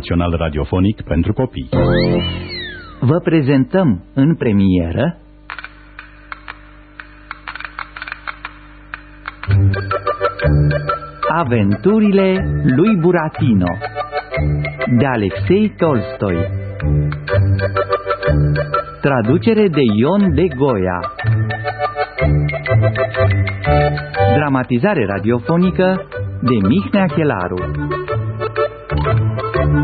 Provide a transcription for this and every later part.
Teatru Național Radiofonic pentru Copii. Vă prezentăm în premieră Aventurile lui Buratino de Alexei Tolstoi. Traducere de Ion de Goia. Dramatizare radiofonică de Mihnea Chelaru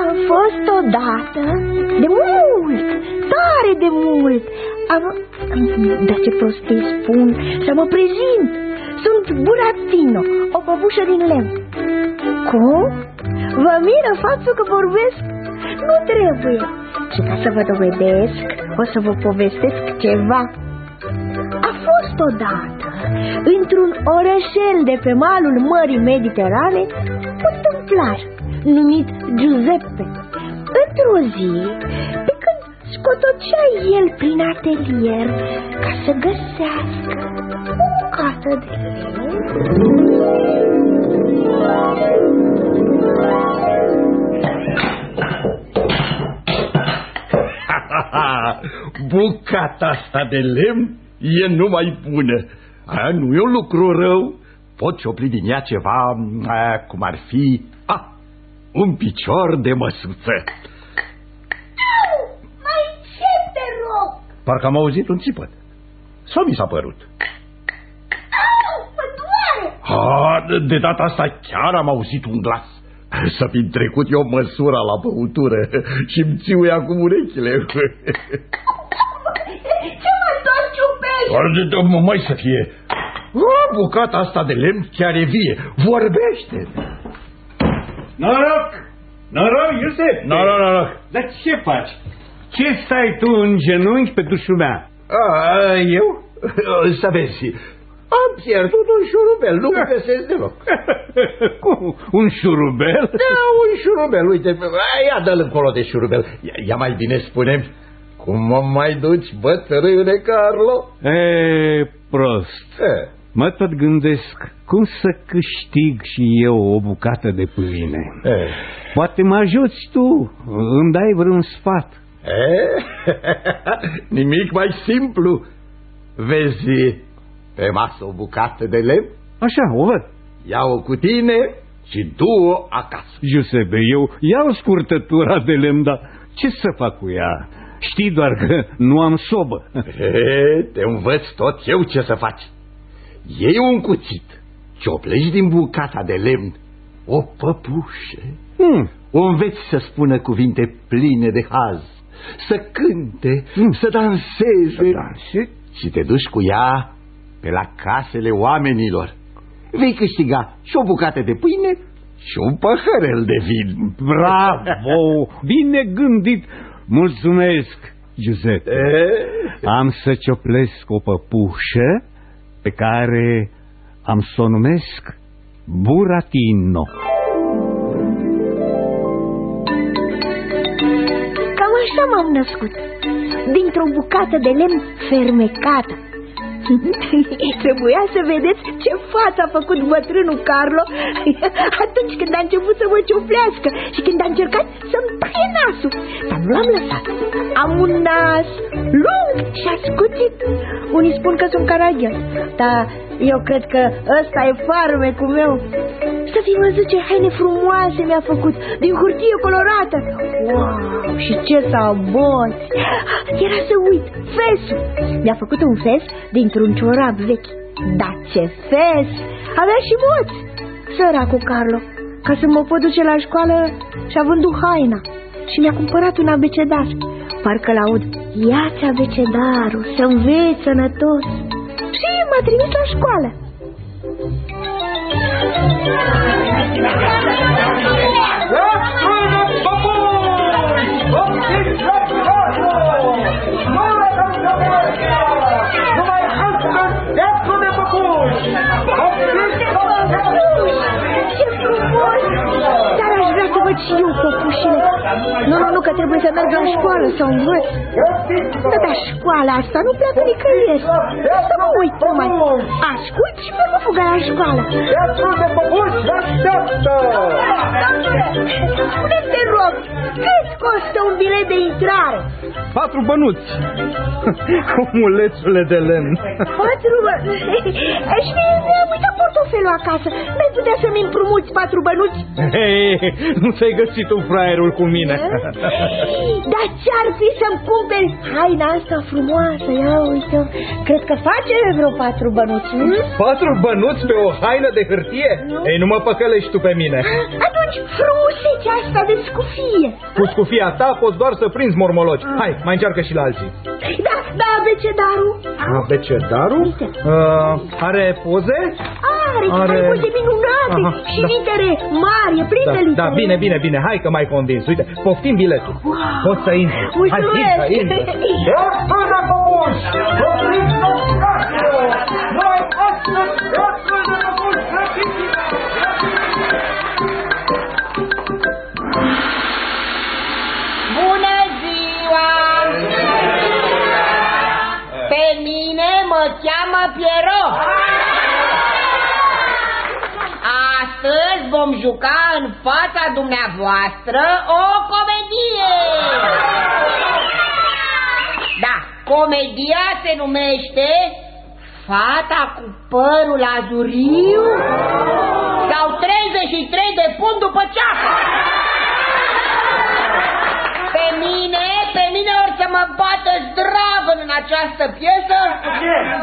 Am fost odată, de mult, tare de mult. Am... Dar ce prostii spun, să mă prezint. Sunt Buratino, o păpușă din lemn. Cum? Vă miră faptul că vorbesc? Nu trebuie. Și ca să vă dovedesc, o să vă povestesc ceva. A fost odată, într-un orășel de pe malul Mării Mediterane, un tâmplar numit Giuseppe. Într-o zi, pe când scotocea el prin atelier ca să găsească o casă de Bucata asta de lemn e numai bună. A, nu e un lucru rău. Pot ciopli din ea ceva, a, cum ar fi... A, un picior de măsuță. Mai ce te rog? Parcă am auzit un țipăt. Sau mi s-a părut? Au, mă doare! A, de- de data asta chiar am auzit un glas. Să fi trecut eu măsura la băutură și îmi țiui acum urechile. Ce mă tot ciupești? Mai să fie. A, bucata asta de lemn chiar e vie. Vorbește. Noroc! Noroc, Iosef! Noroc, noroc. Dar ce faci? Ce stai tu în genunchi pe dușumea? A, eu? Să vezi. Am pierdut un șurubel, nu mă găsesc deloc. Cum? Un șurubel? Da, un șurubel, uite, a, ia dă-l încolo de șurubel. Ia, ia mai bine spunem, cum mă mai duci, bătrâne Carlo? E, prost. E, Mă tot gândesc cum să câștig și eu o bucată de pâine. e, Poate mă ajuți tu, îmi dai vreun sfat. e, nimic mai simplu. Vezi pe masă o bucată de lemn, Așa, o văd. ia-o cu tine și du-o acasă. Giuseppe, eu iau scurtătura de lemn, dar ce să fac cu ea? Știi doar că nu am sobă. E, te învăț tot eu ce să faci. Iei un cuțit, cioplești din bucata de lemn o păpușă, Hmm, o înveți să spună cuvinte pline de haz, să cânte, Mm. să danseze da, și și te duci cu ea pe la casele oamenilor. Vei câștiga și o bucată de pâine și un păhărel de vin. Bravo! Bine gândit! Mulțumesc, Giuseppe. E? Am să cioplesc o păpușă pe care am să o numesc Buratino. Cam așa m-am născut, dintr-o bucată de lemn fermecată. Trebuia să vedeți ce față a făcut bătrânul Carlo atunci când a început să mă cioplească și când a încercat să-mi taie nasul. Dar nu l-am lăsat. Am un nas lung și ascuțit. Unii spun că sunt caragios, dar eu cred că ăsta e farmecul meu. Să fi văzut ce haine frumoase mi-a făcut, din hârtie colorată. Wow, și ce saboți! Era să uit, fesul. Mi-a făcut un fes dintr-un ciorap vechi. Dar ce fes! Avea și moți! Săracul Carlo, ca să mă pot duce la școală și-a vândut haina și mi-a cumpărat un abecedar. Parcă l-aud, ia-ți abecedarul, să înveți sănătos. Și m-a trimis la școală. Thank you. Și eu păpușile Nu, nu, nu, că trebuie să merg la școală să învăț. Da, dar școala asta nu pleacă nicăieri. Să mă uit numai. Ascult și pe mă fugă la școală. Teatrul de păpuși așteaptă! Spune-mi, te rog, cât costă un bilet de intrare? Patru bănuți. Omulețule de lemn. Patru bănuți? Și mi-am uitat portofelul acasă. Nu-ai putea să-mi împrumuți patru bănuți? Hei, nu ți-ai găsit un fraierul cu mine. Dar ce-ar fi să-mi cumperi haina asta frumoasă? Ia uite Cred că face vreo patru bănuți, nu? Patru bănuți pe o haină de hârtie? Ei, nu mă păcălești tu pe mine. Atunci frumusețea asta de scufie Cu scufia ta poți doar să prinzi mormoloci. Hai, mai încearcă și la alții. Da, da, abecedarul Abecedarul? Uh, are poze? Are, are, Are- are poze minunate Aha, și da. litere mari, e plin Da, de litere da, bine, bine, bine, hai că m-ai convins. Uite, poftim biletul. Wow. Poți să intri. Hai, Mulțumesc intră, intră. Teatrul de păpuși! Opriți locașul! Noi astăzi teatrul de păpuși! Grăbiți-vă! Bună ziua! Pe mine mă cheamă Piero. Astăzi vom juca în fața dumneavoastră o comedie. Da, comedia se numește Fata cu părul azuriu sau 33 de pund după ceapă. Pe mine, pe mine or să mă bată zdravăn în această piesă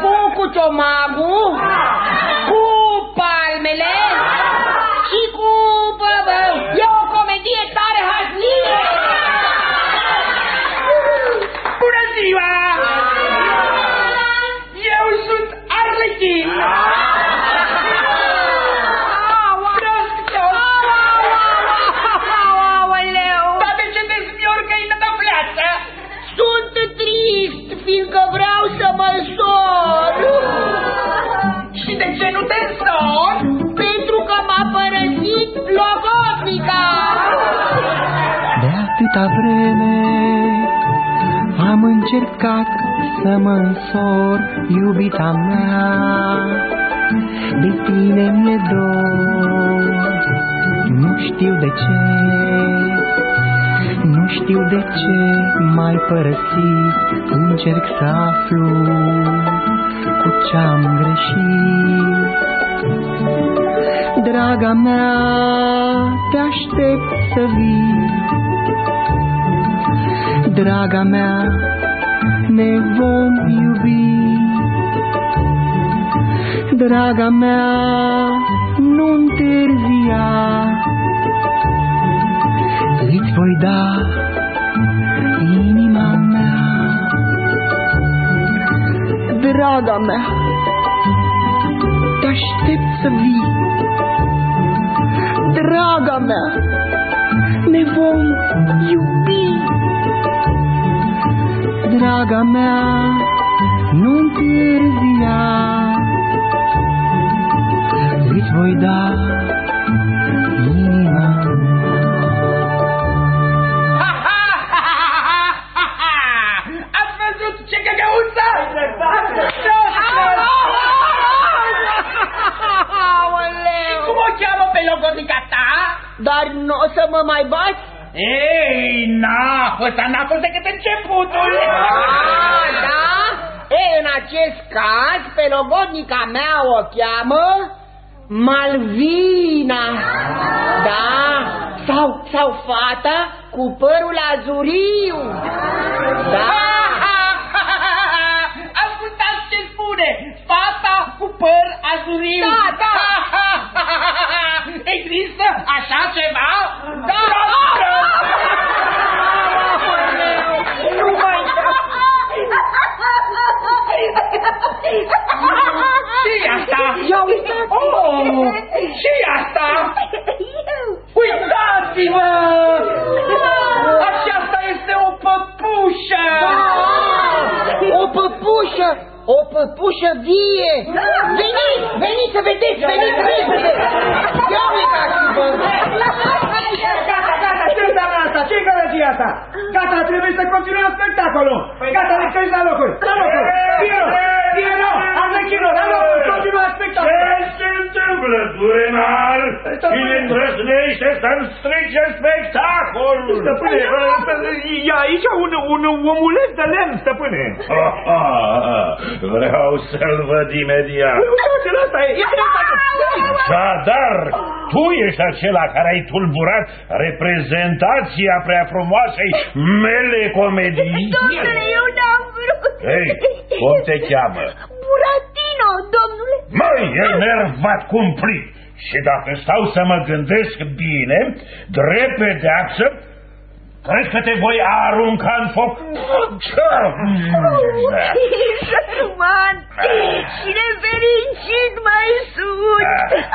cu cuciomagul, cu palmele și cu... Bă, bă, e o comedie tare hazlie! Bună ziua! Eu sunt Arlechin! Să mă însor, iubita mea, de tine mi-e dor. Nu știu de ce, nu știu de ce m-ai părăsit, încerc să aflu cu ce-am greșit. Draga mea, te aștept să vii Draga mea, Draga ăsta n-a fost decât începutul. Ah, da? E, în acest caz, pe logodnica mea o cheamă Malvina. Da? Sau, sau fata cu părul azuriu. Da? Ascultați ce spune! Fata cu păr azuriu! Da, da. Există așa ceva? Da! Nu ce asta? Ia uitați Oh, ce asta? Eu Uitați-vă! Aceasta este o păpușă! O păpușă! O păpușă vie! Veniți! Veniți să vedeți! Veniți repede! Ia uitați-vă! Gata, gata, ce înseamnă asta? asta? Ce gălăgia asta? Gata, trebuie să continuăm spectacolul. Gata, le la locuri. La locuri. Piero, Piero, Arlecchino, la locuri. Continuăm spectacolul. Ce se întâmplă, Durenar? Cine îndrăznește să-mi strice spectacolul? Stăpâne, e aici un, un omuleț de lemn, stăpâne. Ah, ah, ah. Vreau să-l văd imediat. Uitați-l ăsta, e... Zadar, tu ești acela care ai tulburat reprezentația prea frumoasei mele comedii? Domnule, eu n-am vrut. Ei, cum te cheamă? Buratino, domnule. Măi, e nervat cumplit. Și dacă stau să mă gândesc bine, drept pedeapsă, Crezi că te voi arunca în foc? Șarman și nefericit mai sunt.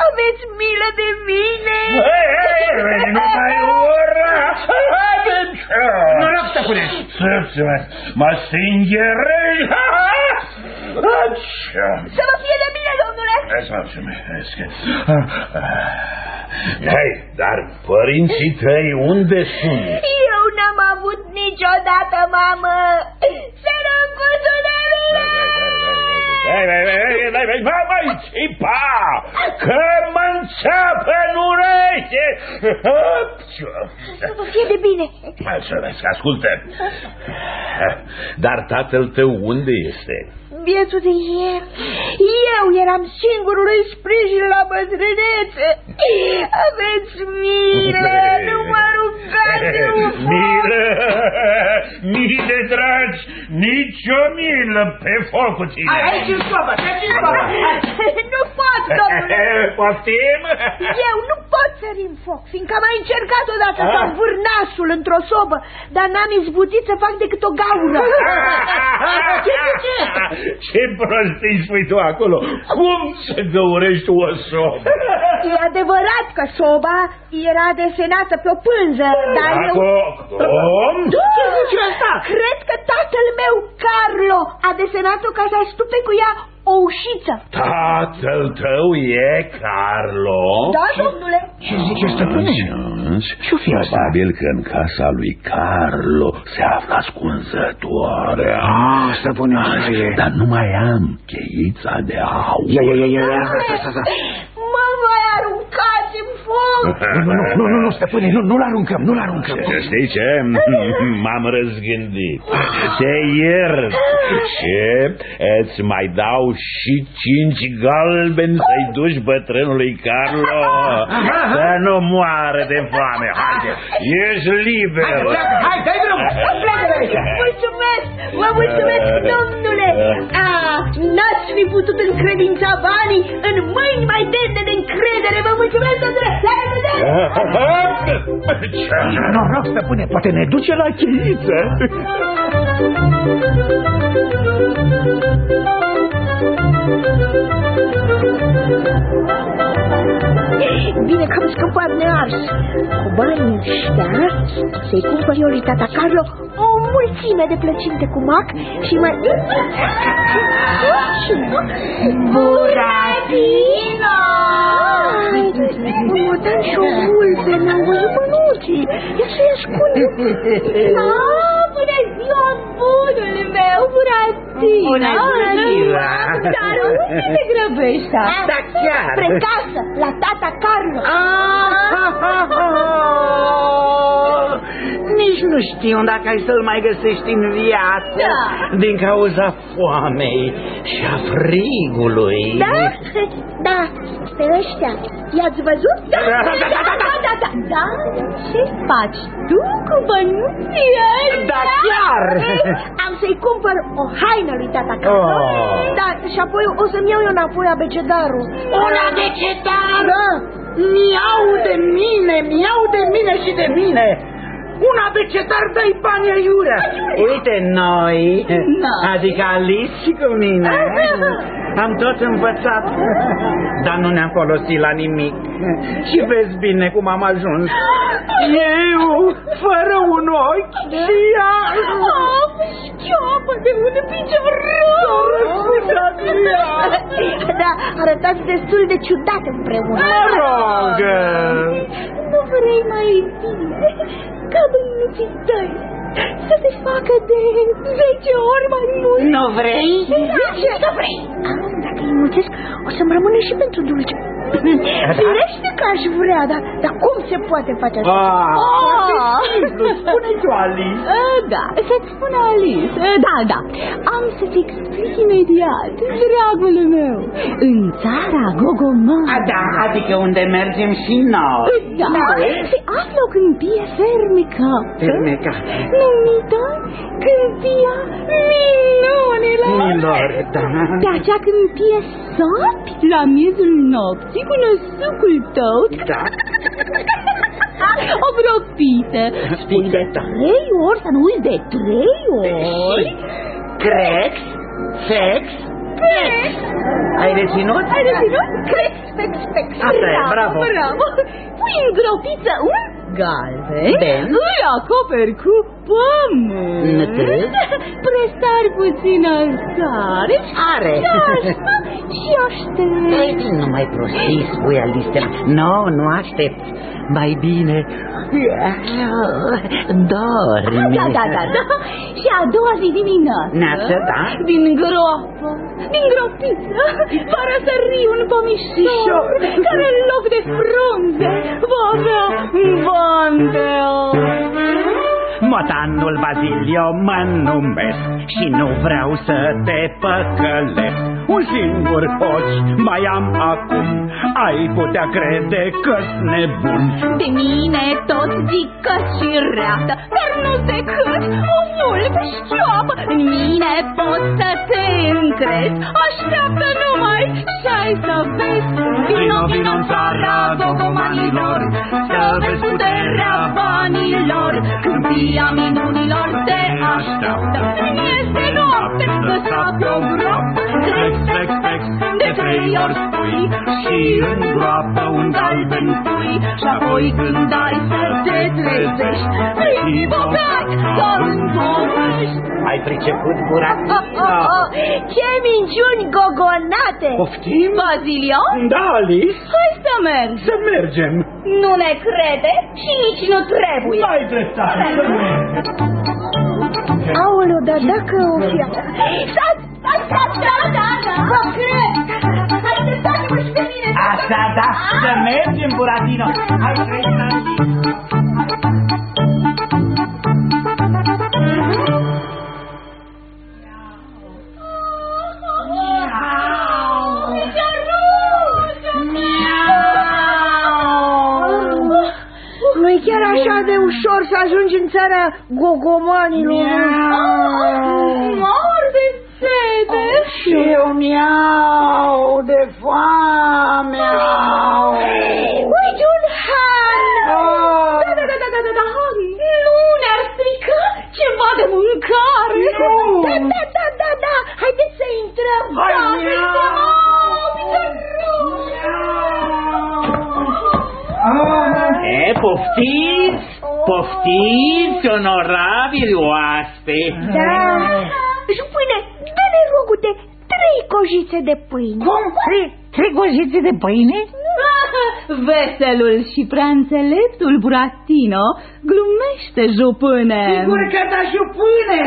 Aveți milă de mine. Nu mai ura! Noroc, stăpâne! Să-ți mă stingherei! Să vă fie de bine, domnule! Să mulțumesc! Hai, dar părinții tăi unde sunt? Mamă! Sărăcuțul de mine! Mai țipa! Că mă înțeapă în ureche! Să vă fie de bine! Mulțumesc, ascultă! Dar tatăl tău unde este? Bietul de ieri, eu eram singurul îi sprijin la bătrânețe. Aveți milă, nu mă rugați, Milă, mile dragi, nici o milă pe foc cu tine. Aici în sobă, treci în sobă. Nu pot, domnule. Poftim? Eu nu pot sări în foc, fiindcă am mai încercat odată să învâr nasul într-o sobă, dar n-am izbutit să fac decât o gaură. Ce zice? Ce prostii spui tu acolo? Cum să găurești o sobă? E adevărat că soba era desenată pe o pânză, dar eu... Cum? Ce zici asta? Cred că tatăl meu, Carlo, a desenat-o ca să stupe cu ea o ușiță. Tatăl tău e Carlo? Da, domnule. Ce zice stăpâne? Ce-o fi asta? Probabil că în casa lui Carlo se află ascunzătoarea. Ah, stăpâne, Dar nu mai am cheița de aur. Ia, ia, ia, ia, ia. Asta, asta, asta. Mă voi aruncați în foc. Nu, nu, nu, nu, nu, stăpâne, nu, nu-l aruncăm, nu-l aruncăm. Știi ce? M-am răzgândit. Te iert. Și îți mai dau și cinci galbeni să-i duci bătrânului Carlo să nu moară de foame. Haide, ești liber. Hai, dai drumul, pleacă de aici. Mulțumesc, vă mulțumesc, domnule. A, n-ați fi putut încredința banii în mâini mai dente de încredere. Vă mulțumesc, domnule. La revedere! Noroc, stăpâne, poate ne duce la cheiță. Bine că am scăpat nears. Cu banii ăștia să-i cumpăr eu lui tata Carlo o mulțime de plăcinte cu mac și mai... Buratino! Mă dă și o vulpe, n-am văzut mănuții. E să-i ascunde. Ah, bună ziua, bunul meu, Buratino! Bună ziua! Dar unde te grăbești asta? Da, chiar! Spre casă, la tata Carlo. Nici nu știu dacă ai să-l mai găsești în viață Da. Din cauza foamei și a frigului Da? Da, pe ăștia. I-ați văzut? Da, Da, da, da, da, da. da, da, da. Ce faci tu cu bănuții ăștia? Da, chiar. Am să-i cumpăr o haină lui tata Carlo. Oh. Da, și apoi o să-mi iau eu înapoi abecedarul. Una de cetar Da. Mi-au de mine, mi-au de mine și de mine una de cetar dai bani aiurea Uite, noi, adică Alice și cu mine. Am tot învățat, dar nu ne-am folosit la nimic. Și vezi bine cum am ajuns. Eu, fără un ochi și ea. Oh, șchiopă de un picior Da, arătați destul de ciudat împreună. Mă rog. Nu vrei mai bine? Că la bănuții tăi să te facă de zece ori mai mult. Nu vrei? Nu vrei. Dacă îi mulțesc, o să-mi rămână și pentru dulce. Firește că aș vrea, dar, dar cum se poate face așa? Ah, simplu, spune-ți Alice. Uh, Da, să-ți spun Alice, uh, da, da, am să-ți explic imediat, dragul meu, în țara Gogomar. A, da, adică unde mergem și noi. Da, se află o câmpie fermică. Fermeca. Numită Câmpia Minunilor. Minor, da. Pe acea câmpie sapi la miezul nopții cu năsucul tău. Da. O bropită. Spui de trei ori, să nu uiți de trei ori. Crex, sex, Crex. Ai reținut? Ai reținut? Crex, fex, fex. Asta e, bravo. Bravo. Pui în gropiță un galben. Ben. Îl acoperi cu pământ. Nătât. Prestari puțină sare. Are. Asta și aștept. Ei, nu mai prostiți, spui Alistela. Nu, nu aștept. Mai bine dormi. Da, da, da, da. Și a doua zi dimineață. Neață, da. Din groapă, din gropiță, va răsări un pomișor care în loc de frunze va avea vandel. Motanul Bazilio mă numesc și nu vreau să te păcălesc. Un singur ochi mai am acum, ai putea crede că-s nebun. De mine toți zic că și reată, dar nu decât o vulpe șchioapă. În mine poți să te încrezi, așteaptă numai și ai să vezi. Vino, vino în țara gogomanilor, să vezi puterea banilor. Câmpia minunilor te așteaptă, este noapte, lăsat o groapă. Flex, flex, flex, de trei ori spui Și în groapă un galben pui Și apoi când ai să te trezești Vei fi bogat ca întorești Ai priceput, burat? Ce minciuni gogonate! Poftim? Bazilio, Da, Alice. hai să mergi Să mergem. Nu ne crede și nici nu trebuie. Ai dreptate. să mergem. Aoleu, dar dacă o fi... Stai, stai, stai, da, da, da! Vă cred! Așteptați-mă și pe mine! Asta, da, să mergem, Buratino. Hai, treci, chiar așa de ușor să ajungi în țara gogomanilor. Mor de sete Și eu miau de foame. Uite un han! Da, da, da, da, da, da, da, nu ne-ar strica ceva de mâncare Da, da, da, da, da! Haideți să intrăm! Hai, Da, poftiți, poftiți, onorabili oaspe. Da! Jupâne, dă-ne rugute trei cojițe de pâine. Cum? Trei, trei cojițe de pâine? Veselul și prea înțeleptul Buratino glumește jupâne Sigur că da jupâne.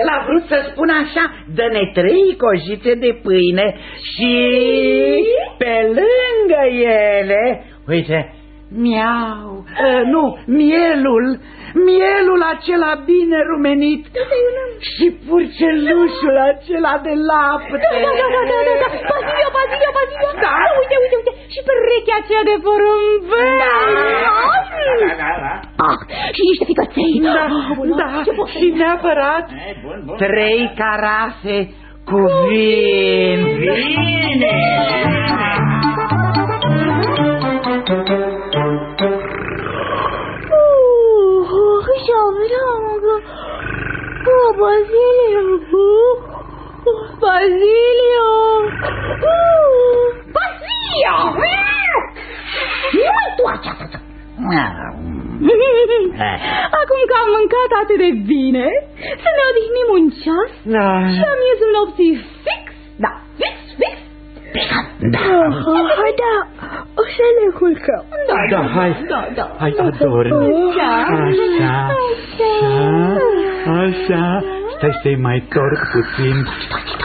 El a vrut să spună așa, dă-ne trei cojițe de pâine și pe lângă ele, uite, miau, uh, nu, mielul, mielul acela bine rumenit. Și purcelușul acela de lapte. Da, da, da, da, da, da, Bazilio, Bazilio, Bazilio Da. Uite, uite, uite, și perechea aceea de porumbel Da, da, da, da. Ah, și niște ficăței Da, Aoleu, da, ce poftim. și neapărat trei carafe cu vin. Vine! Uh, și-o vreau că... Oh, Bazilio! Uh, Bazilio uh, Bazilio! Nu întoarce atât! Acum că am mâncat atât de bine Să ne odihnim un ceas Da. Și la miezul nopții fix Da, fix, fix Da. Oh, da, O să ne culcăm. Da, da, hai. Da, da. Hai, adormi. Da. Așa, așa, așa. Stai să-i mai torc puțin. Așa,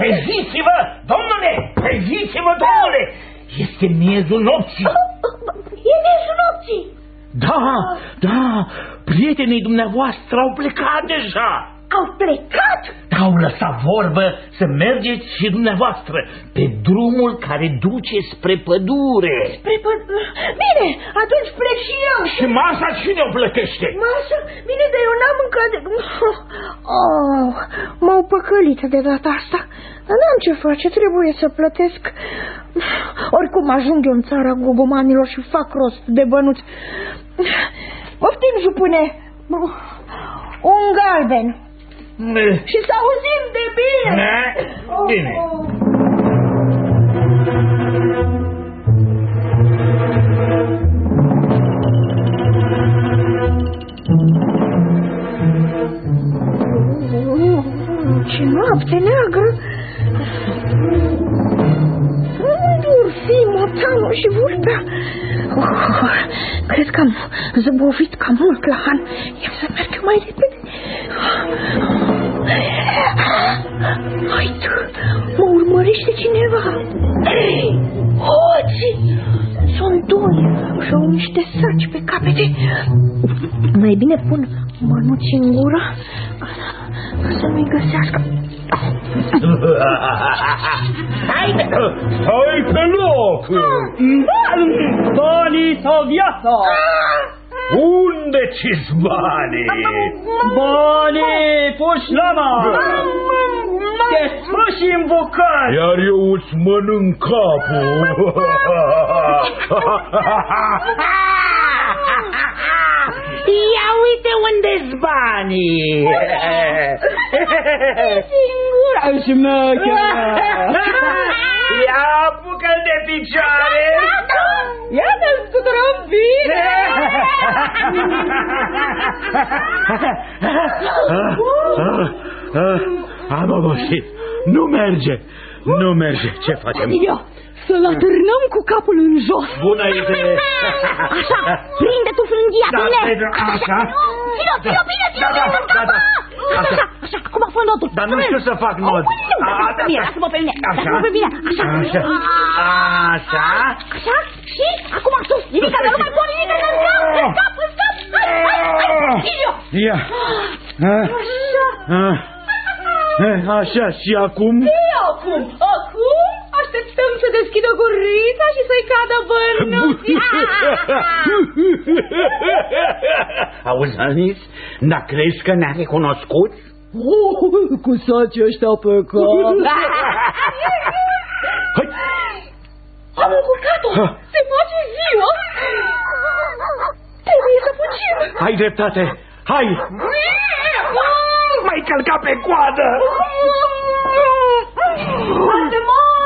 treziți-vă, domnule, treziți-vă, domnule! Este miezul nopții. E miezul nopții. Da, da, prietenii dumneavoastră au plecat deja. Au plecat? Au lăsat vorbă să mergeți și dumneavoastră pe drumul care duce spre pădure. Spre pă- Bine, atunci plec și eu. Și masa cine o plătește? Masă? Bine, dar eu n-am mâncat de... Oh, m-au păcălit de data asta. Dar n-am ce face, trebuie să plătesc. Oricum ajung eu în țara gogomanilor și fac rost de bănuți. Poftim, jupune. Un galben. Și să auzim de bine. Da, bine. Ce noapte neagră! Unde or fi motanul și vulpea? Oh, cred că am zăbovit cam mult la han. Ia să merg eu mai repede. Hai, mă urmărește cineva. Hoți! Sunt doi și au niște saci pe capete. Mai bine pun mănuți în gură ca să nu-i găsească. Hai, hai pe loc! Banii sau viața? Unde ți banii? Banii, puși lama! Te spuși în bucăți! Iar eu îți mănânc capul. Ia uite unde-s banii! Singura șmecheră! Ia apucă de picioare! Ia te scuturăm bine! Am obosit. Nu merge. Nu merge. Ce facem? Ia, să-l atârnăm cu capul în jos. Bună idee. Așa, prinde tu frânghia, Da, bine. bine, așa. Ține-o, ține-o bine, ține-o Da, bine, da, da, da. Așa, așa, așa, acum fă nodul. Dar nu știu să fac nod. A, A, Bine, lasă-mă pe mine, Așa. lasă-mă pe mine, așa. Așa. Așa. Așa, și acum sus, ridică, dar nu mai pune nimic în cap, în cap, în cap. Hai, hai, hai, Silvio. Ia! Ah, ah. Eh, Așa, și acum? E acum, acum așteptăm să deschidă gurița și să-i cadă bănuții. Auzi, Anis? Dar crezi că ne-a recunoscut? Oh, cu sacii ăștia pe cap. Hai, Am încurcat-o, se face ziua. Trebuie să fugim. ai dreptate. Hai! Mai călca pe coadă! Atemol!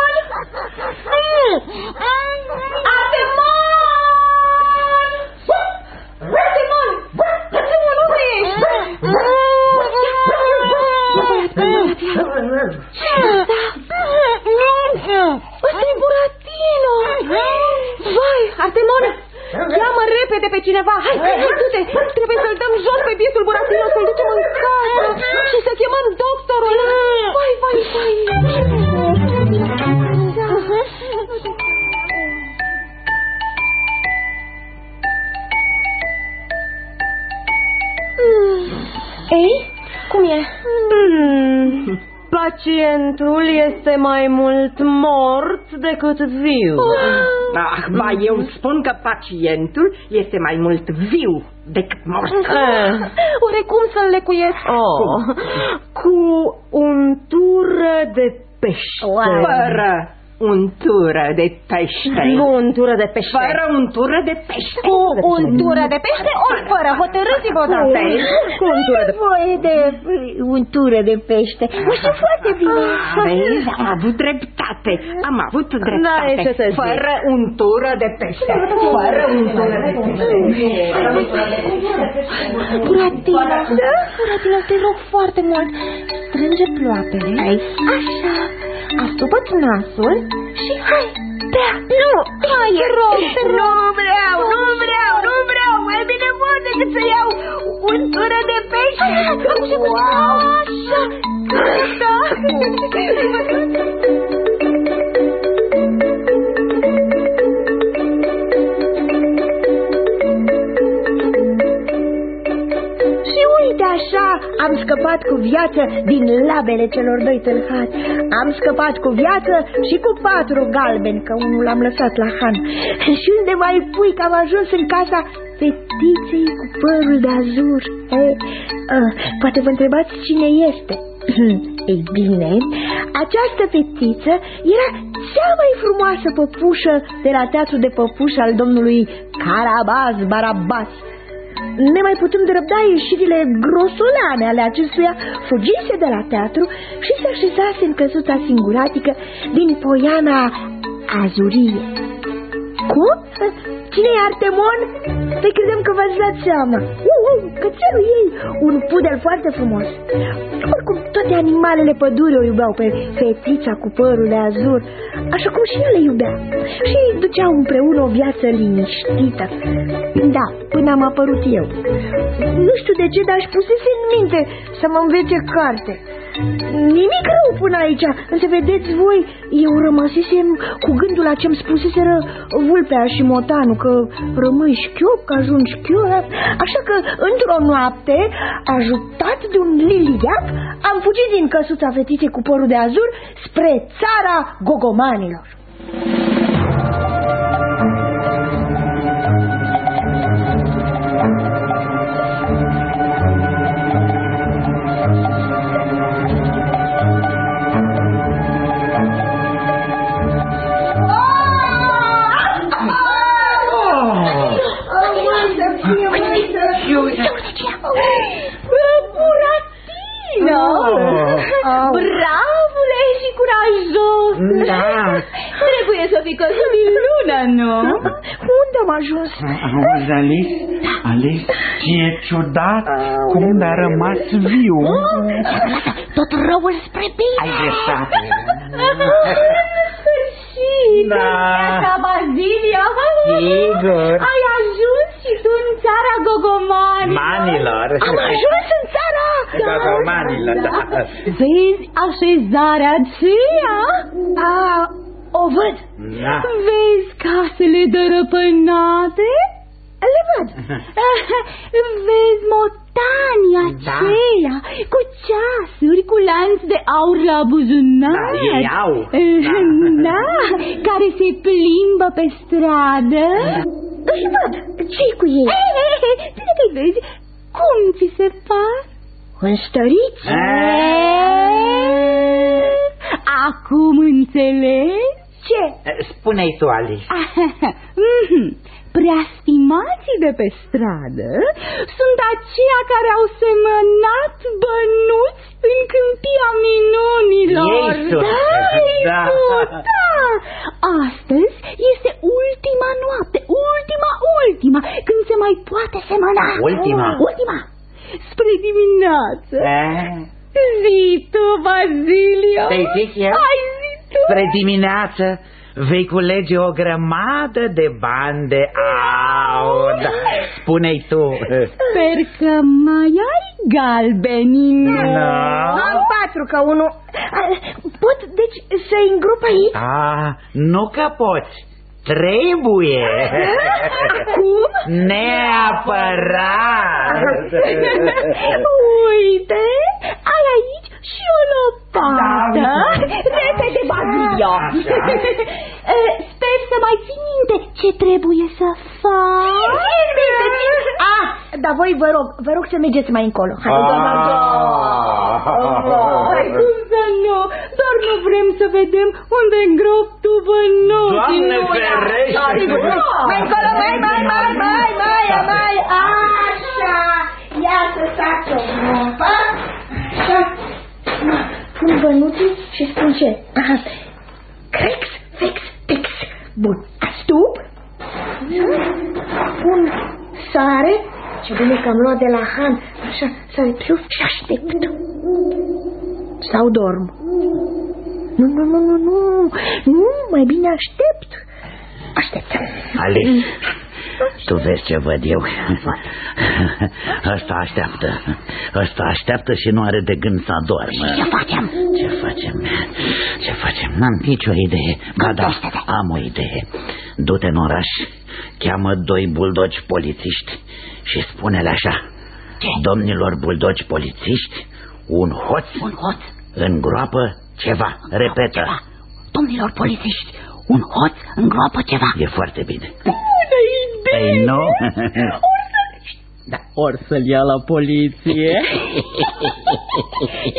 Atemol! Atemol! Atemol, unde ești? Ăsta e Buratino! Vai, Artemon! Cheamă repede pe cineva! Hai, hai, du-te! Este mai mult mort decât viu. Ah, ba, eu spun că pacientul este mai mult viu decât mort. Eh, Oare cum să-l lecuiesc? Oh, cu untură de pește. Fără untură de pește. Nu untură de pește. Fără untură de pește. Cu untură de pește ori fără, hotărâți-vă odată. Cu untură de Voie de untură de pește. O știu foarte bine. Vezi, am avut dreptate. Am avut dreptate. N-ai ce să zici. Fără untură de pește. Fără untură de pește. Buratino, Buratino, te rog foarte mult, strânge ploapele. Așa, astupă-ți nasul și hai, bea. Nu, hai, te rog, te rog. Nu vreau, nu vreau, nu vreau. Mai bine mor decât să iau untură de pește. Wow. Așa, gata. uite așa, am scăpat cu viață din labele celor doi tâlhați. Am scăpat cu viață și cu patru galbeni, că unul l-am lăsat la Han. Și unde mai pui că am ajuns în casa fetiței cu părul de azur? E, a, poate vă întrebați cine este. Ei bine, această fetiță era cea mai frumoasă păpușă de la teatru de păpuși al domnului Carabas Barabas. Nemai putând răbda ieșirile grosolane ale acestuia, fugise de la teatru și se așezase în căsuța singuratică din poiana azurie. Cum? Cine e Artemon? Păi credem că v-ați dat seama. Uh, uh, cățelul ei, un pudel foarte frumos. Oricum, toate animalele pădurii o iubeau pe fetița cu părul de azur, așa cum și el le iubea. Și ei duceau împreună o viață liniștită. Da, până am apărut eu. Nu știu de ce, dar își pusese în minte să mă învețe carte. Nimic rău până aici, însă vedeți voi, eu rămăsesem cu gândul la ce-mi spuseseră vulpea și motanul, că rămâi șchiop, că ajungi șchiop, așa că într-o noapte, ajutat de un liliac, am fugit din căsuța fetiței cu părul de azur spre țara gogomanilor. Buratino! Bravule și curajos! Da. Trebuie să fi căzut din lună, nu? Unde am ajuns? Auzi, Alice? Alice, ce e ciudat cum a rămas viu. Tot răul spre bine! Ai dreptate. sfârșit! Da. Viața Bazilia! Sigur. Ai ajuns și tu în țara Gogomani! Manilor. Am ajuns în țara! Gogomanilor, da. Vezi așezarea aceea? A, o văd. Da. Vezi casele dărăpânate? Le văd. Vezi motanii Da. aceia cu ceasuri cu lanț de aur la buzunar? Da, ei au. Da, care se plimbă pe stradă? Îi văd. ce cu ei? Bine că vezi, cum ți se par? Înstăriți? Acum înțelegi? Ce? Spune-i tu, Alice. Mhm. Prea stimații de pe stradă sunt aceia care au semănat bănuți în câmpia minunilor. Ei sunt. Da, ei Da. sunt, da. Astăzi este ultima noapte, ultima, ultima, când se mai poate semăna. Ultima? Ultima. Spre dimineață. Eh? Zi tu, Bazilio. Să-i zic eu? Hai, zi tu. Spre dimineață vei culege o grămadă de bani de aur. Da. Spune-i tu. Sper că mai ai galbeni, nu? Am patru ca unul. A, Pot, deci, să îngrop aici? Ah, nu că poți. Trebuie. Cum? Neapărat. Uite, ai aici și o lopată. Repede, Bazilio. Așa. Eh, Sper să mai ții minte ce trebuie să faci. Ah, dar voi vă rog, vă rog să mergeți mai încolo. Hai, Ah. doamna, Hai, cum să nu? Doar nu vrem să vedem unde îngrop tu bănuții. Doamne Nu, ferește! da, sigur, nu. Mai încolo, mai, mai, mai, mai, mai, mai, așa. Ia să fac o groapă. Așa. Pun bănuții și spun ce? Aha. Crex, fex, tex. Bun. Astup. Pun sare. Ce bine că am luat de la Han. Așa, sare piuf și aștept. Sau dorm. Nu, nu, nu, nu, nu. Nu, mai bine aștept. Aștept. Alice, tu vezi ce văd eu? Ăsta așteaptă. Ăsta așteaptă și nu are de gând să adormă. Ce facem? Ce facem? Ce facem? N-am nicio idee. Ba da, am o idee. Du-te în oraș, cheamă doi buldogi polițiști și spune-le așa. Ce? Domnilor buldogi polițiști, un hoț, Un hoț. îngroapă ceva. Repetă. Ceva. Domnilor polițiști, un hoț îngroapă ceva. E foarte bine. Bună idee! Păi nu? Da, or să-l ia la poliție.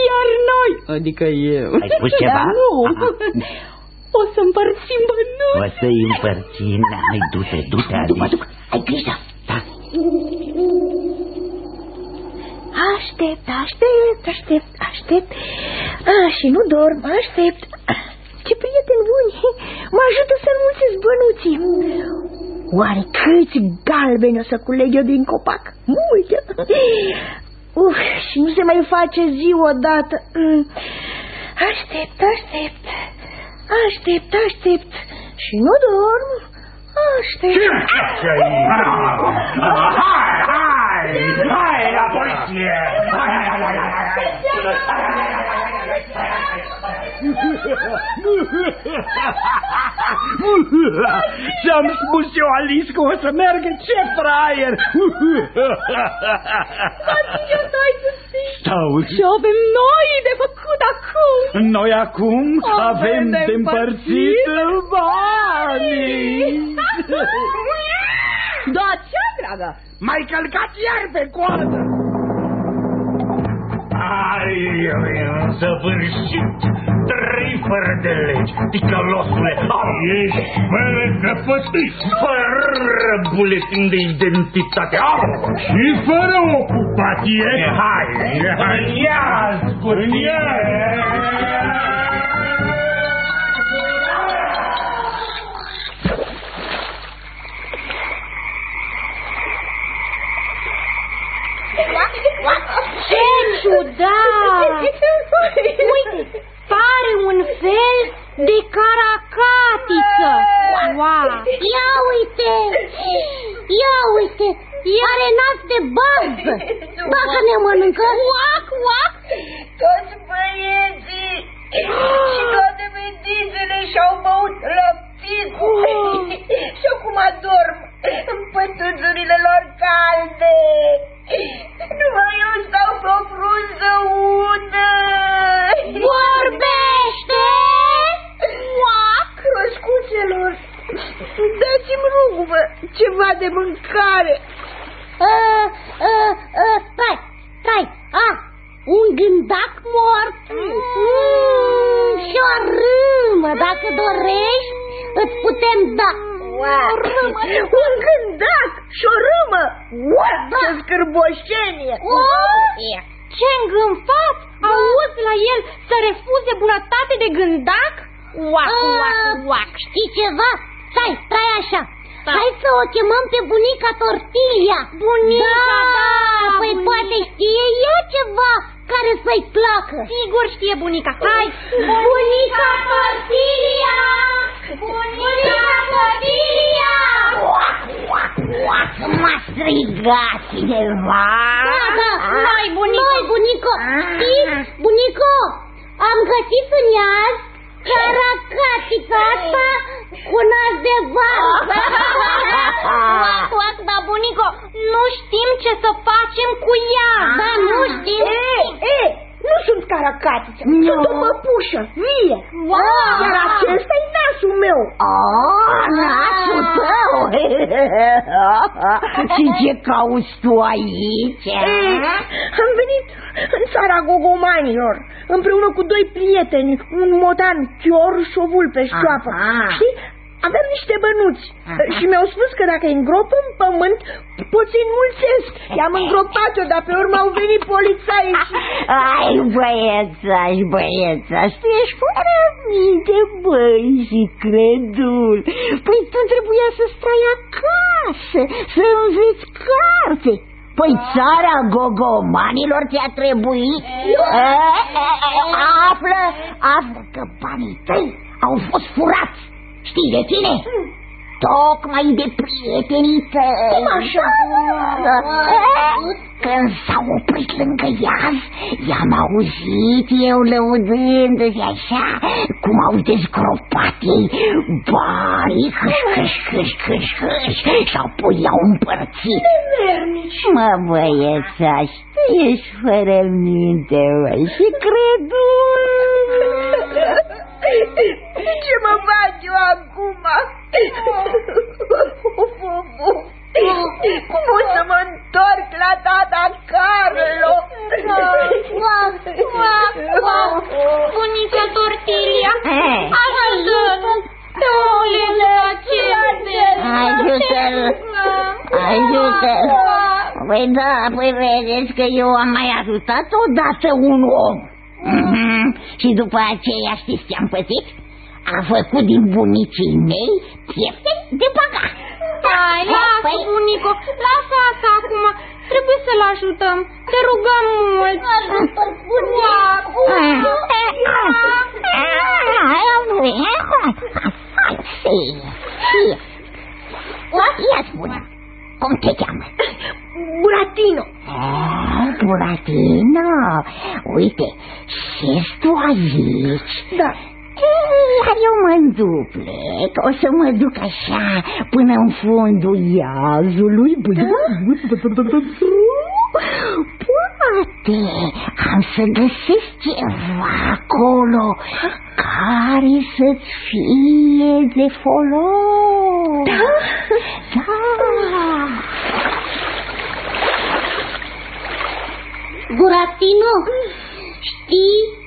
Iar noi, adică eu. Ai spus ceva? Da, nu. Aha. O să împărțim bănuți. O să-i împărțim. Hai, du-te, du-te, Duc, Alice. duc, ai grijă. Da. Aștept, aștept, aștept, aștept. A, și nu dorm, aștept. Ce prieteni buni! Mă ajută să înmulțesc bănuții. Oare câți galbeni o să culeg eu din copac? Multe! Uf, și nu se mai face zi odată. Mm. Aștept, aștept, aștept, aștept. Și nu dorm. Aștept. Hai, hai! Hai la poliție! Hai, hai, hai, hai, hai! Ți-am spus eu, Alice, că o să meargă ce fraier! Adică stai să știi. Stau. Ce avem noi de făcut acum? Noi acum avem de împărțit banii! Da, ce, dragă? Mai călcați iar pe coadă! Ai, în săvârșit, trei fără de legi, ticălosule, ești fără căpătâi, fără buletin de identitate, au, și fără ocupație. Hai, hai, ia cu Ce ciudat! Uite, pare un fel de caracatiță. Wow! Ia uite! Ia uite! Are nas de bază! Dacă ne mănâncă... Uac, uac! Toți băieții și toate fetițele și-au băut lăpticul și acum adorm în pătuțurile 14. Ce cauți tu aici? Ei, am venit în țara gogomanilor, împreună cu doi prieteni, un motan chior și o vulpe șoapă. Aha. Știi, aveam niște bănuți Aha. și mi-au spus că dacă îi îngrop în pământ, pot să-i înmulțesc. I-am îngropat-o, dar pe urmă au venit polițai și... Ai, băiețaș, băiețaș, tu ești fără minte, băi, și credul. Păi tu trebuia să stai acasă, să înveți carte. Păi țara gogomanilor ți-a trebuit? E, e, e, Află, află că banii tăi au fost furați. Știi de cine? Tocmai de prietenii tăi. Cum așa? Da. E, Când s-au oprit lângă iaz, i-am auzit eu lăudându-se așa, cum au dezgropat ei banii, hâș, hâș, hâș, hâș, hâș, și apoi i-au împărțit. Vernici. Mă, băiețaș, tu ești fără minte, băi, și credul. Ce mă fac eu acum? Cum o să mă întorc la tata Carlo? Bunica Tortilia, Eh. ajută-l! Te molesc la certe! Ajută-l! Ajută-l! Păi da, păi vedeți că eu am mai ajutat odată un om. Mhm. Și după aceea știți ce am pățit? A făcut din bunicii mei piepte de băgat. Hai, lasă, Păi- bunico, lasă asta acum. Trebuie să-l ajutăm. Te rugăm mult. Ajută-l, Ia spune, cum te cheamă? Buratino. Ah, Buratino, uite, șezi tu aici? Da. Iar eu mă înduplec, o să mă duc așa până în fundul iazului. Poate am să găsesc ceva acolo care să-ți fie de folos. Da? Da. Buratino, știi?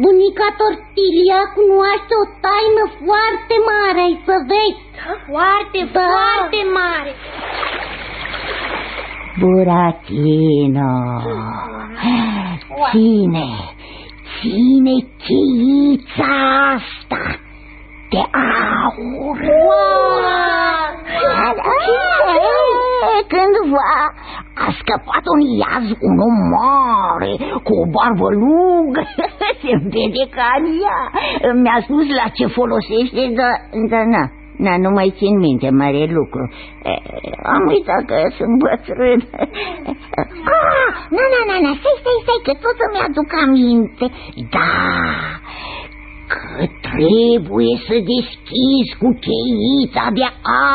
Bunica Tortilia cunoaște o taină foarte mare, ai să vezi. Foarte, foarte mare. Buratino, ține, ține cheița asta de aur. Cândva a scăpat un iaz, un om mare, cu o barbă lungă, se vede ca în ea. Mi-a spus la ce folosește, dar, dar na, na, nu mai țin minte mare lucru. E, Am uitat că sunt bătrân. Ah, na, na, na, na, stai, stai, stai, că tot îmi aduc aminte. Da, că trebuie să deschizi cu cheița de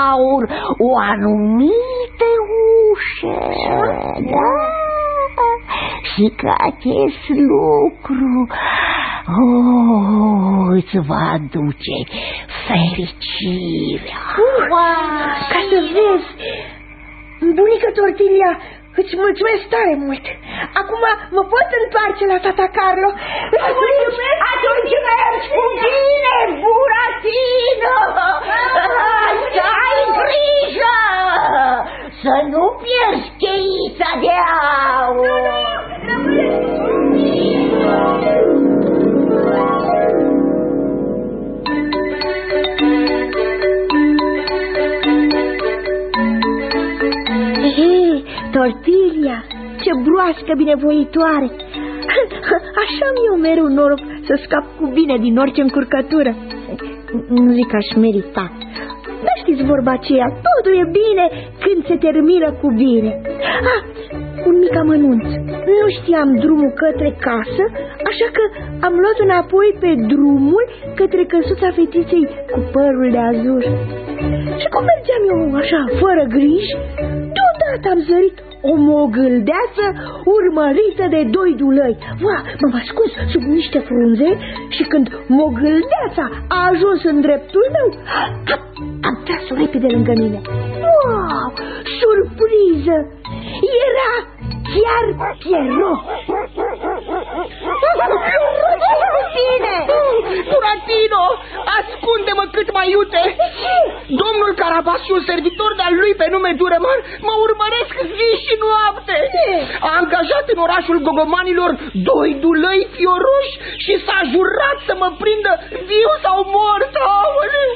aur o anumită ușă. Da? Și că acest lucru oh, îți va aduce fericirea. Ca să vezi, bunica Tortilia, îți mulțumesc tare mult. Acum mă pot întoarce la tata Carlo. Îți mulțumesc! Atunci mergi cu bine, Buratino! Să ai grijă! Să nu pierzi cheița de ce broască binevoitoare! Așa mi eu mereu noroc să scap cu bine din orice încurcătură. Nu zic că aș merita. Dar știți vorba aceea, totul e bine când se termină cu bine. Ah, un mic amănunț. Nu știam drumul către casă, așa că am luat înapoi pe drumul către căsuța fetiței cu părul de azur. Și cum mergeam eu așa, fără griji, deodată am zărit o mogâldeață urmărită de doi dulăi. Va, m-am ascuns sub niște frunze și când mogâldeața a ajuns în dreptul meu, am, am tras-o repede lângă mine. Wow, surpriză! Era chiar Pierrot. Tine! Buratino, ascunde-mă cât mai iute! Domnul Carabas și un servitor de-al lui pe nume Durămar mă urmăresc zi și noapte! A angajat în orașul Gogomanilor doi dulăi fioroși și s-a jurat să mă prindă viu sau mort! Aoleu!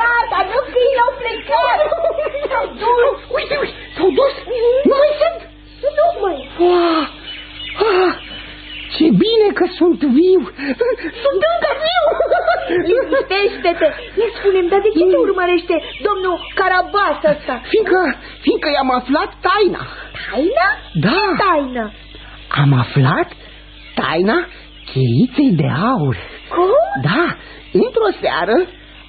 Gata, nu câini l-au plecat. S-au dus. Uite, uite, s-au dus! Nu mai sunt! Nu mai. Ah, ah, ce bine că sunt viu! Sunt încă viu! Liniștește-te. Ia spune-mi, dar de ce te urmărește domnul Carabas ăsta? Fiindcă, fiindcă i-am aflat taina. Taina? Da, Taină. am aflat taina cheiței de aur. Cum? Da, într-o seară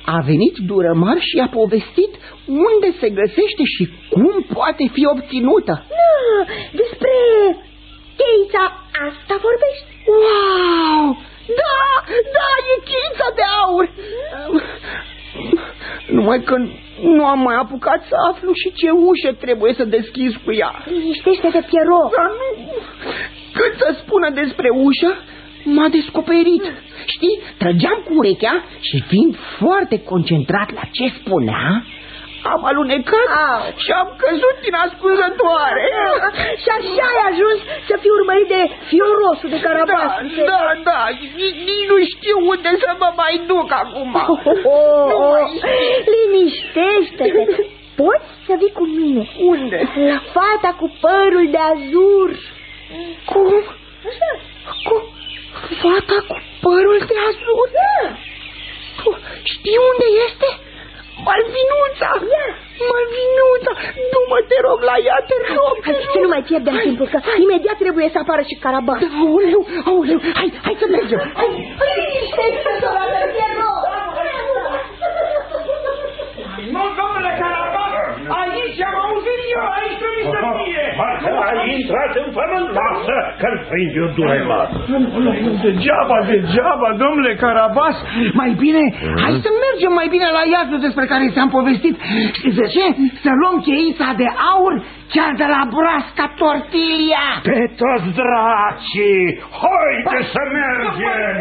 a venit Durămar și a povestit unde se găsește și cum poate fi obținută. Nu, despre cheița asta vorbești? Wow! Da, da, e cheița de aur! Numai că nu am mai apucat să aflu și ce ușă trebuie să deschizi cu ea. Liniștește-te, Pierrot. Dar nu... Cât să spună despre ușă, m-a descoperit. Știi, trăgeam cu urechea și fiind foarte concentrat la ce spunea, am alunecat Au. și am căzut din ascunzătoare. Și așa ai ajuns să fii urmărit de fiorosul de Da, Carabas. da, da, nici nici nu știu unde să mă mai duc acum. Oh, oh, Nu oh. mai știu. Liniștește-te. Poți să vii cu mine. Unde? La fata cu părul de azur. Cum? Cu fata cu părul de azur? Tu știi unde este? Malvinuța! Malvinuța! Du-mă, te rog, la ea, te rog! Hai să nu mai pierdem timpul, că imediat trebuie să apară și Carabas. Da, aoleu, aoleu, hai, hai să mergem! Hai. Nu, domnule Carabas, aici am auzit eu, aici trebuie să fie. Parcă ai intrat în pământ, lasă că-l prind eu duremat. Degeaba, degeaba, domnule Carabas. Mai bine, hai să mergem mai bine la iazul despre care ți-am povestit. Știți de ce? Să luăm cheița de aur chiar de la broasca tortilia. Pe toți dracii, haide să mergem!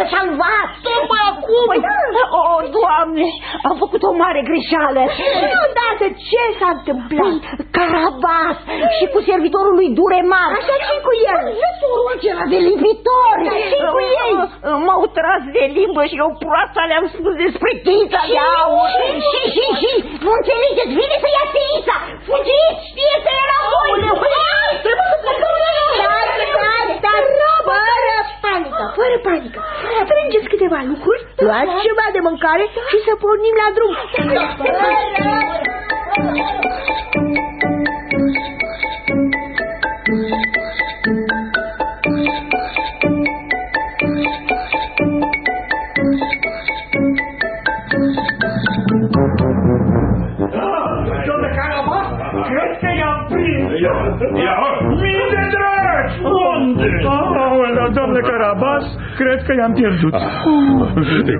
Trebuie, trebuie să fugiți repede. Cum vă salvați? Tocmai acum Păi, o, Doamne, am făcut o mare greșeală. Odată ce s-a întâmplat? Păi, Carabas și cu servitorul lui Duremar. Așa ce cu el? Lăsurul acela de limbitori. Dar ce cu ei? M-au tras de limbă și eu proasta le-am spus despre tița de aur. Și, și, și, nu înțelegeți, vine să ia tița. Fugiți, știe să era voi. Trebuie să plecăm de la Stai, stai, stai, fără panică, fără panică. Strângeți câteva lucruri, luați ceva de mâncare și să pornim la drum. Aoleu, domnule Carabas, cred că i-am pierdut.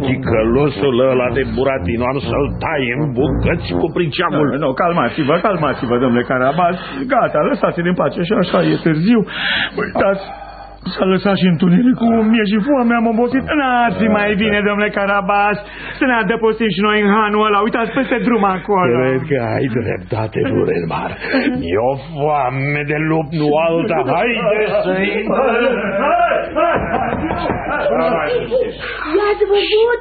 Chicălosul ăla de Buratino am să-l tai în bucăți cu priceamul. Nu, nu, calmați-vă, calmați-vă, domnule Carabas. Gata, lăsați-l în pace și așa e târziu. Uitați, S-a lăsat și întunericul, mie și foame, am obosit. N-ați mai bine, domnule Carabas, să ne adăpostim și noi în hanul ăla. Uitați peste drum acolo. Cred că ai dreptate, Durelmar. E o foame de lup, nu alta. Haide să-i... I-ați văzut?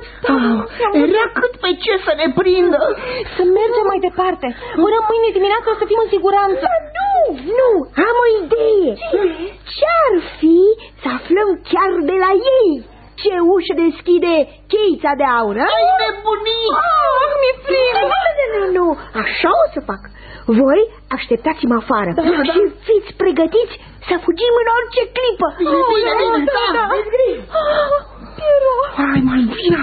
Era cât pe ce să ne prindă. Să mergem mai departe. Până mâine dimineață o să fim în siguranță. Nu, nu, am o idee. Ce-ar fi să aflăm chiar de la ei ce ușă deschide cheița de aur? Ai nebunit! Ah, mi-e frică! Nu, nu, nu, nu, așa o să fac. Voi așteptați-mă afară și fiți pregătiți să fugim în orice clipă. Bine, bine, bine, da, da. Piero! Hai, Malvina,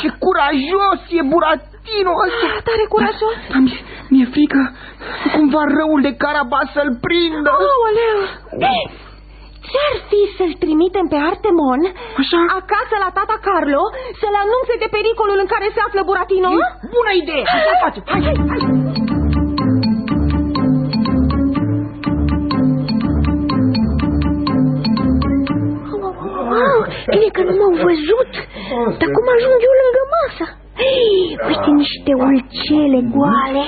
ce curajos e Buratino ăsta. Tare curajos! Dar mi-e mi frică cumva răul de Carabas să-l prindă. Aoleu! Ce-ar fi să-l trimitem pe Artemon Așa? acasă la tata Carlo să-l anunțe de pericolul în care se află Buratino? Bună idee, așa facem. Hai, hai, hai. Wow, bine că nu m-au văzut. Dar cum ajung eu lângă masă? Hei, uite niște ulcele goale.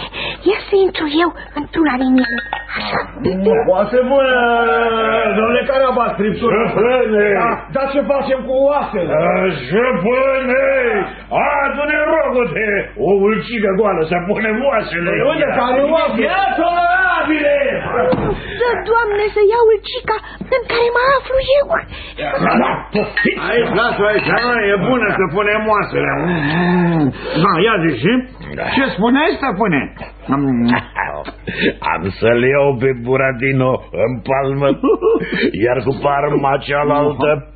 Ia să intru eu într-una din ele. Așa. Oase bună, domnule Carabas, scriptură. Șăpâne! Da, dar ce facem cu oasele? Șăpâne! Adu-ne rogote! O ulcică goală să punem oasele. Unde care oase? Ia tolerabile! Să, Doamne, să iau ulcica în care mă aflu eu. Aici, lasă aici, a, e bună să punem oasele. Da, ia zici, ce spuneai, stăpâne? Am să-l iau pe Buratino în palmă, iar cu parma cealaltă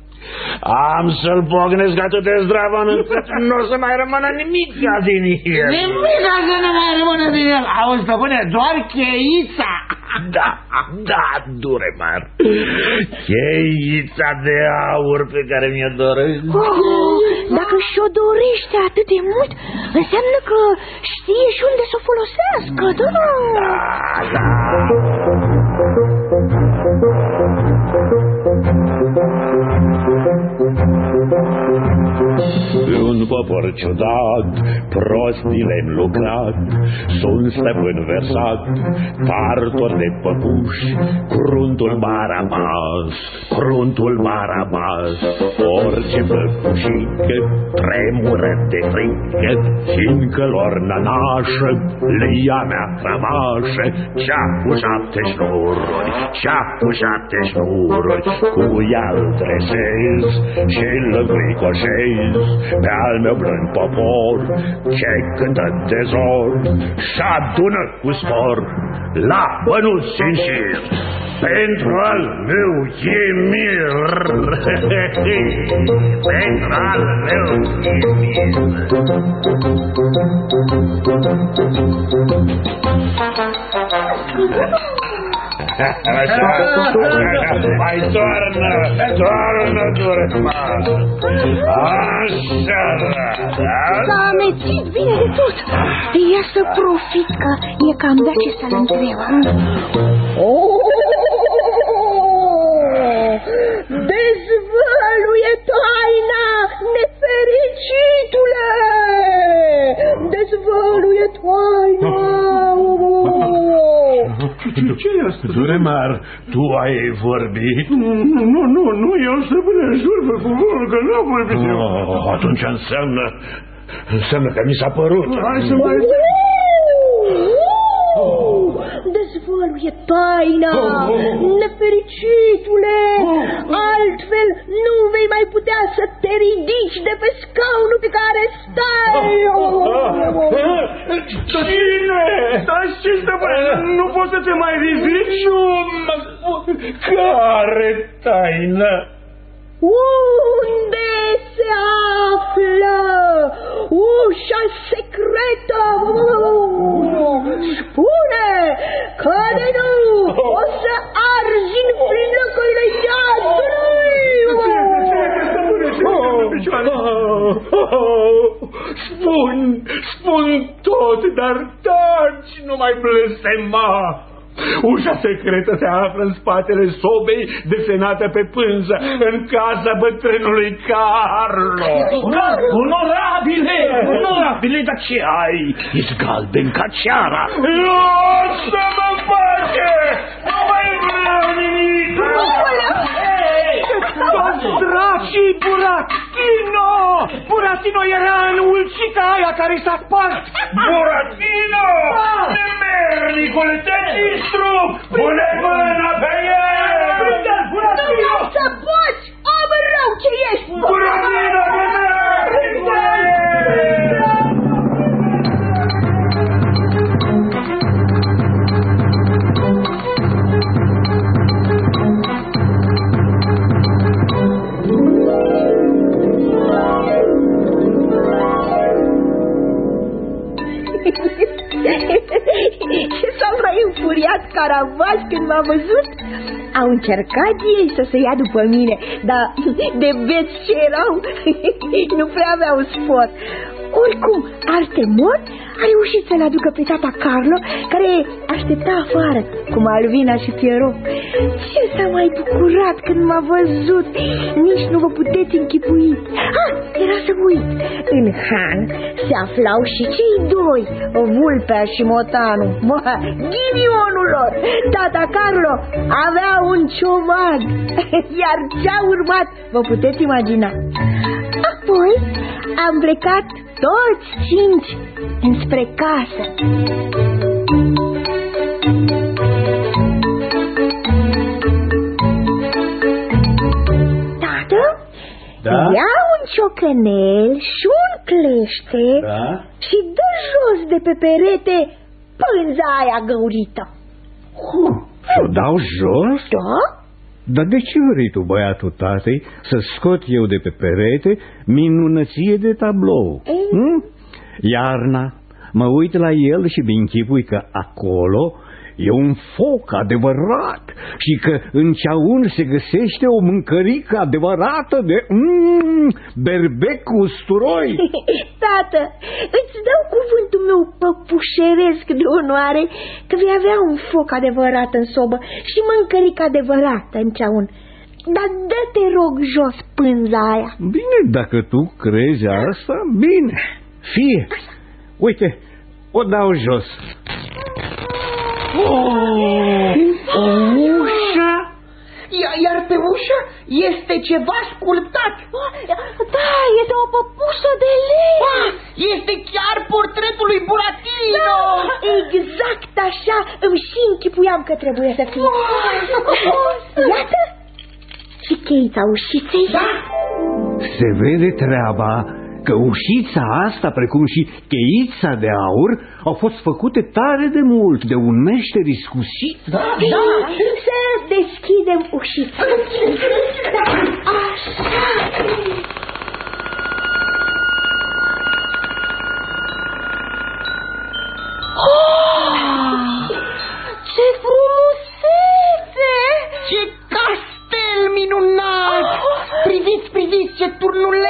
am să-l pognesc atât de zdravă încât nu o să mai rămână nimic din el. Nimic să nu mai rămână din el. Auzi, stăpâne, doar cheița. Da, da, Duremar. Cheița de aur pe care mi-o doresc. Oh, dacă și-o dorește atât de mult, înseamnă că știe și unde să o folosească, da? Da, da. Thank you. Un popor ciudat, prostile am lucrat, sunt stăpân versat, partor de păpuși, cruntul Barabas, cruntul Barabas, orice păpușică tremură de frică, fiindcă lor nănașă, le ia mea crămașă, cea cu șapte șnururi, cea cu șapte șnururi, cu ea îl tresez și îl înfricoșez pe al meu blând popor, ce cântă de zor și adună cu spor la bănuți în șir. Pentru al meu e mir, pentru al meu e mir. Așa, mai toarnă, toarnă, toarnă. Așa, da? S-a amețit bine de tot. Ia să profit că e cam de ce să-l întreba fericitule! Dezvăluie toaina! Ce e asta? Duremar, tu ai vorbit? Nu, nu, nu, nu eu stăpâne, jur pe cuvântul că nu am vorbit eu. Oh, atunci înseamnă, înseamnă că mi s-a părut. Hai să mai... Dezvăluie taina, Oh, oh, oh. nefericitule, altfel nu vei mai putea să te ridici de pe scaunul pe care stai. Cine? Dar ce stăpâne, nu poți să te mai ridici? Nu mă spun care taină. Unde se află ușa secretă? Spune că de nu o să arzi în flăcările iadului. Spun, spun tot, dar taci, nu mai blestema. Ușa secretă se află în spatele sobei desenată pe pânză, în casa bătrânului Carlo. Onorabile, onorabile, dar ce ai? Ești galben ca ceara. Lasă-mă în pace! Nu mai vreau nimic! Toți dracii, Buratino! Buratino era în ulcica aia care s-a spart! Buratino! Nemernicule, te distrug! Pune mâna pe el! Nu o să poți, om rău ce ești! Buratino, nemernicule! Ce s-a mai înfuriat Caravas când m-a văzut? Au încercat ei să se ia după mine, dar de beți ce erau, nu prea aveau spot. Oricum, Artemon a reușit să-l aducă pe tata Carlo, care aștepta afară, cu Malvina și Piero. Ce s-a mai bucurat când m-a văzut, nici nu vă puteți închipui. Ah, era să uit. În Han se aflau și cei doi, Vulpea și Motanu. Mă, ghinionul lor, tata Carlo avea un ciomag, iar ce-a urmat, vă puteți imagina. Apoi am plecat toți cinci înspre casă. Tată, Da? ia un ciocănel și un clește Da? și dă jos de pe perete pânza aia găurită. Și-o dau jos? Da? Dar de ce vrei tu, băiatul tatei, să scot eu de pe perete minunăție de tablou? Ei. Hm? Iarna, mă uit la el și mi închipui că acolo e un foc adevărat și că în ceaun se găsește o mâncărică adevărată de mm, berbec cu usturoi. Tată, îți dau cuvântul meu păpușeresc de onoare că vei avea un foc adevărat în sobă și mâncărică adevărată în ceaun. Dar dă-te rog jos pânza aia. Bine, dacă tu crezi asta, bine, fie. Uite, o dau jos. Oh, o ușă? Iar, iar pe ușă este ceva sculptat. Da, este o păpușă de lemn. Ah, este chiar portretul lui Buratino. Exact așa îmi și închipuiam că trebuie să fie. Iată, și cheița ușiței. Da? Se vede treaba că ușița asta, precum și cheița de aur, au fost făcute tare de mult de un meșter iscusit. Da, Da, să deschidem ușița. Așa.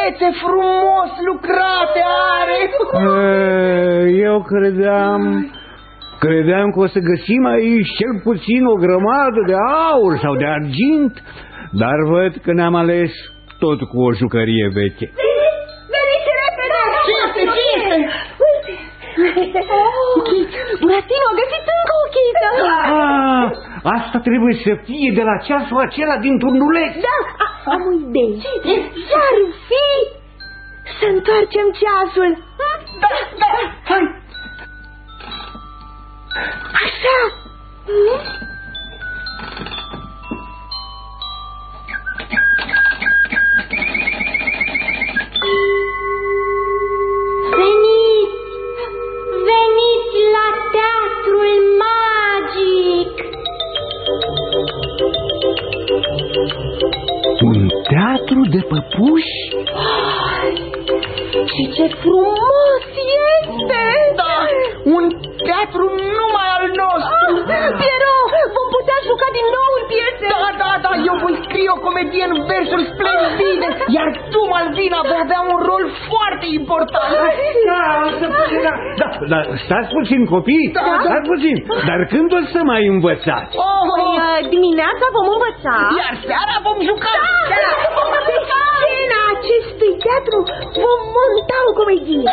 Turnulețe frumos lucrate are! E, Eu credeam... Credeam că o să găsim aici cel puțin o grămadă de aur sau de argint, dar văd că ne-am ales tot cu o jucărie veche. Veniți repede! Ce este, ce este? Uite! Buratino, a găsit încă o cheiță! Ah, asta trebuie să fie de la ceasul acela din turnuleț. Da, a, am o idee. S-ar fi să întoarcem ceasul. Da, da, hai. Așa. Veniți! De păpuși? Și ce frumos este! Da, un teatru numai al nostru. Piero, vom putea juca din nou în piese. Da, da, da, eu voi scrie o comedie în versuri splendide, iar tu, Malvina, vei avea un rol foarte important. Da, da, da, da, stați puțin, copii, Da, da. stați puțin. Dar când o să mai învățați? Oh, Păi, dimineața vom învăța. iar seara vom juca. Da, pe scena acestui teatru vom monta o comedie.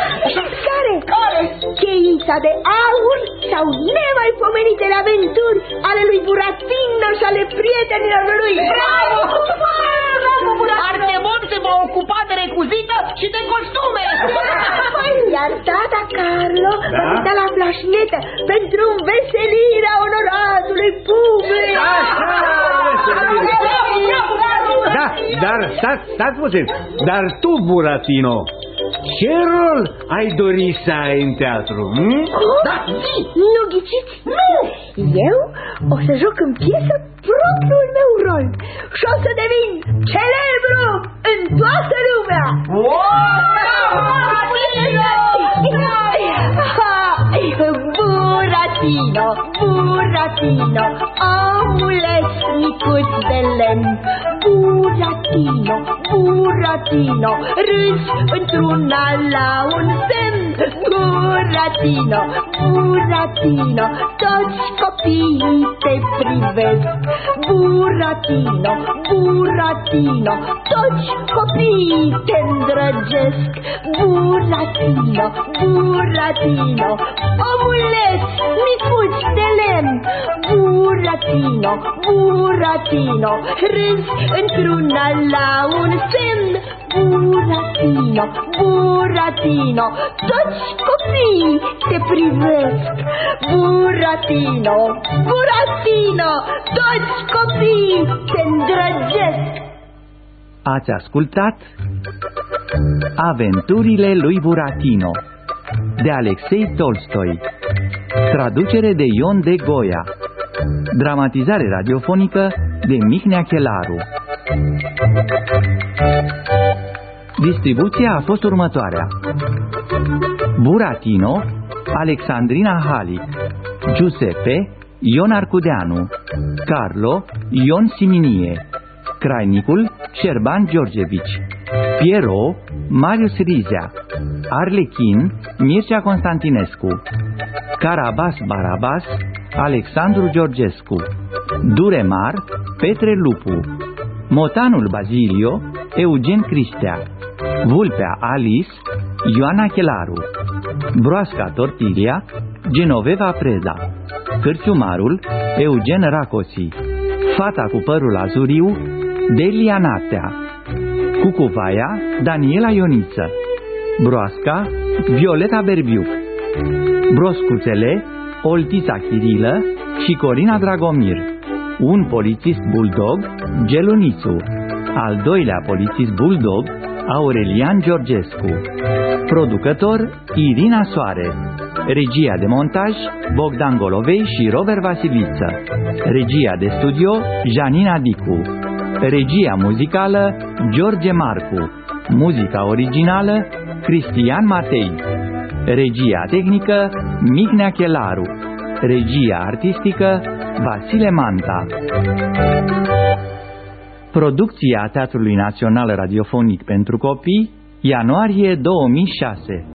Care? Care? Cheița de aur sau nemaipomenitele aventuri ale lui Buratino și ale prietenilor lui. Bravo! Bravo, Buratino! Artemon se va ocupa de recuzită și de costume. Iar tata Carlo Da? va sta la flașnetă pentru înveselirea onoratului public. Da, dar stați, stați puțin. Dar tu, Buratino, ce rol ai dori să ai în teatru? Hm? Da, nu ghiciți? Nu! Eu o să joc în piesă propriul meu rol și o să devin celebru în toată lumea! Buratino, Buratino, omuleț micuț de lemn Buratino, Buratino, râzi într-una la un semn Buratino, Buratino, toți copiii te privesc Buratino, Buratino, toți copiii te îndrăgesc Buratino, Buratino, omuleț micuț de lemn. Buratino, Buratino, râzi într-una la un semn. Buratino, Buratino, toți copiii te privesc. Buratino, Buratino, toți copiii te îndrăgesc. Ați ascultat Aventurile lui Buratino de Alexei Tolstoi. Traducere de Ion de Goia. Dramatizare radiofonică de Mihnea Chelaru. Distribuția a fost următoarea Buratino Alexandrina Halic Giuseppe Ion Arcudeanu Carlo Ion Siminie Crainicul Șerban Georgevici Piero Marius Rizea Arlechin Mircea Constantinescu Carabas Barabas Alexandru Georgescu Duremar Petre Lupu Motanul Bazilio Eugen Cristea Vulpea Alice Ioana Chelaru Broasca Tortilia Genoveva Preda Cârciumarul Eugen Racosi Fata cu părul azuriu Delia Natea Cucuvaia Daniela Ioniță Broasca Violeta Berbiuc Broscuțele Oltița Chirilă și Corina Dragomir Un polițist bulldog Gelunițu Al doilea polițist bulldog Aurelian Georgescu. Producător Irina Soare. Regia de montaj Bogdan Golovei și Robert Vasiliță. Regia de studio Janina Dicu. Regia muzicală George Marcu. Muzica originală Cristian Matei. Regia tehnică Mihnea Chelaru. Regia artistică Vasile Manta Producția Teatrului Național Radiofonic pentru Copii Ianuarie 2006